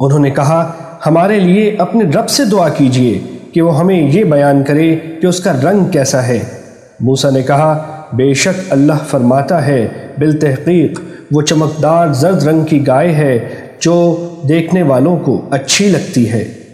उन्होंने कहा, हमारे लिए अपने रब से दुआ कीजिए कि वो हमें ये बयान करे कि उसका रंग कैसा है। मूसा ने कहा, बेशक अल्लाह फरमाता है बिल तहकीक वो चमकदार जर्द रंग की गाय है, जो देखने वालों को अच्छी लगती है।